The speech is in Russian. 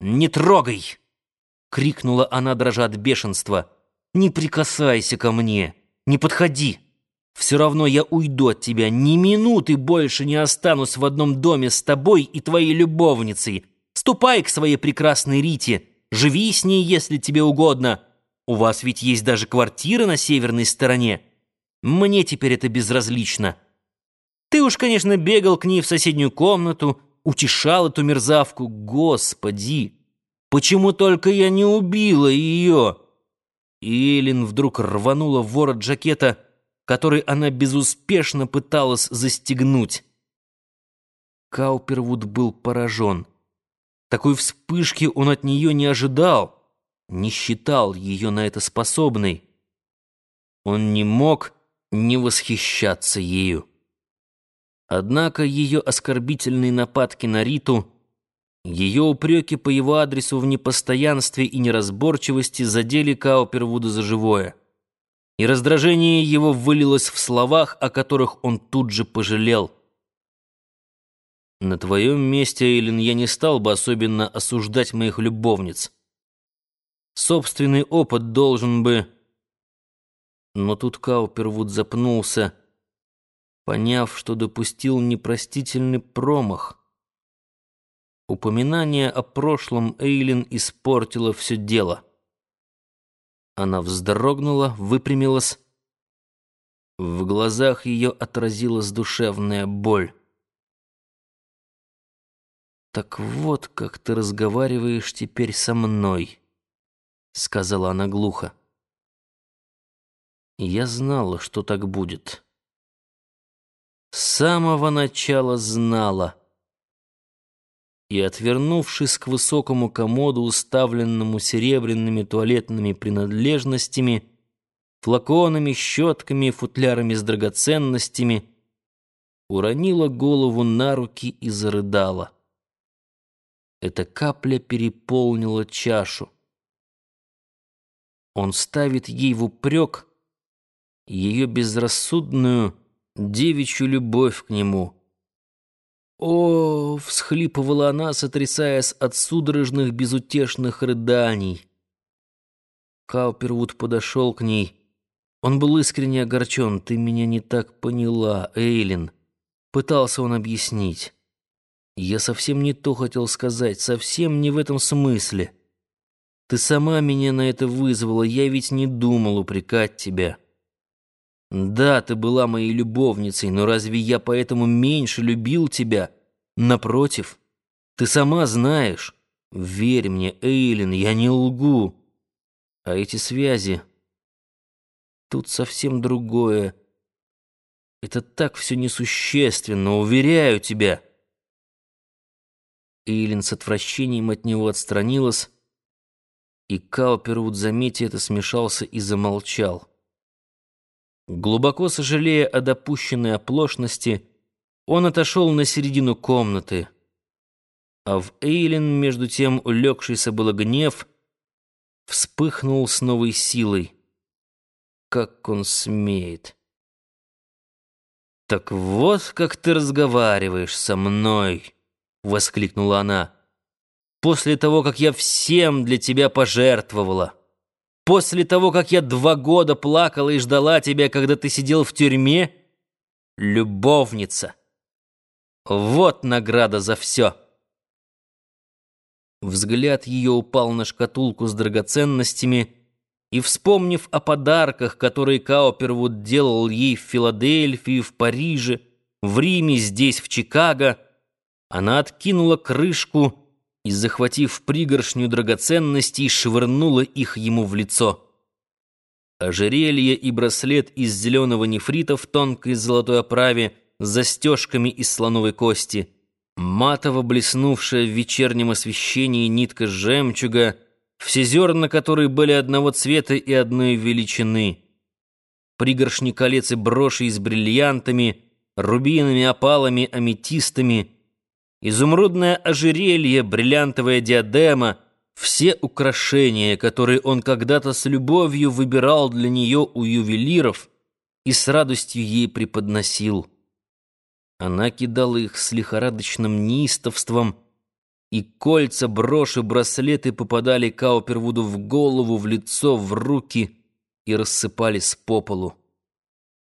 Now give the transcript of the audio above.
«Не трогай!» — крикнула она, дрожа от бешенства. «Не прикасайся ко мне! Не подходи! Все равно я уйду от тебя, ни минуты больше не останусь в одном доме с тобой и твоей любовницей. Ступай к своей прекрасной Рите, живи с ней, если тебе угодно. У вас ведь есть даже квартира на северной стороне. Мне теперь это безразлично. Ты уж, конечно, бегал к ней в соседнюю комнату, утешал эту мерзавку. Господи, почему только я не убила ее?» И Эллин вдруг рванула в ворот жакета, который она безуспешно пыталась застегнуть. Каупервуд был поражен. Такой вспышки он от нее не ожидал, не считал ее на это способной. Он не мог не восхищаться ею. Однако ее оскорбительные нападки на Риту, ее упреки по его адресу в непостоянстве и неразборчивости задели Каупервуда за живое. И раздражение его вылилось в словах, о которых он тут же пожалел. «На твоем месте, Эйлин, я не стал бы особенно осуждать моих любовниц. Собственный опыт должен бы...» Но тут Каупервуд запнулся, поняв, что допустил непростительный промах. Упоминание о прошлом Эйлин испортило все дело. Она вздрогнула, выпрямилась. В глазах ее отразилась душевная боль. «Так вот, как ты разговариваешь теперь со мной», — сказала она глухо. «Я знала, что так будет» с самого начала знала. И, отвернувшись к высокому комоду, уставленному серебряными туалетными принадлежностями, флаконами, щетками, футлярами с драгоценностями, уронила голову на руки и зарыдала. Эта капля переполнила чашу. Он ставит ей в упрек ее безрассудную, девичью любовь к нему. «О!» — всхлипывала она, сотрясаясь от судорожных безутешных рыданий. Каупервуд подошел к ней. Он был искренне огорчен. «Ты меня не так поняла, Эйлин». Пытался он объяснить. «Я совсем не то хотел сказать, совсем не в этом смысле. Ты сама меня на это вызвала, я ведь не думал упрекать тебя». Да, ты была моей любовницей, но разве я поэтому меньше любил тебя? Напротив, ты сама знаешь. Верь мне, Эйлин, я не лгу. А эти связи... Тут совсем другое. Это так все несущественно, уверяю тебя. Эйлин с отвращением от него отстранилась, и Каупервуд, заметя это, смешался и замолчал. Глубоко сожалея о допущенной оплошности, он отошел на середину комнаты. А в Эйлин, между тем улегшийся было гнев, вспыхнул с новой силой. Как он смеет! «Так вот, как ты разговариваешь со мной!» — воскликнула она. «После того, как я всем для тебя пожертвовала!» После того, как я два года плакала и ждала тебя, когда ты сидел в тюрьме? Любовница. Вот награда за все. Взгляд ее упал на шкатулку с драгоценностями, и, вспомнив о подарках, которые Каупервуд делал ей в Филадельфии, в Париже, в Риме, здесь, в Чикаго, она откинула крышку и, захватив пригоршню драгоценностей, швырнула их ему в лицо. Ожерелье и браслет из зеленого нефрита в тонкой золотой оправе с застежками из слоновой кости, матово блеснувшая в вечернем освещении нитка жемчуга, все зерна которой были одного цвета и одной величины, пригоршни колец и броши с бриллиантами, рубинами, опалами, аметистами — изумрудное ожерелье, бриллиантовая диадема, все украшения, которые он когда-то с любовью выбирал для нее у ювелиров и с радостью ей преподносил. Она кидала их с лихорадочным неистовством, и кольца, броши, браслеты попадали Каупервуду в голову, в лицо, в руки и рассыпались по полу.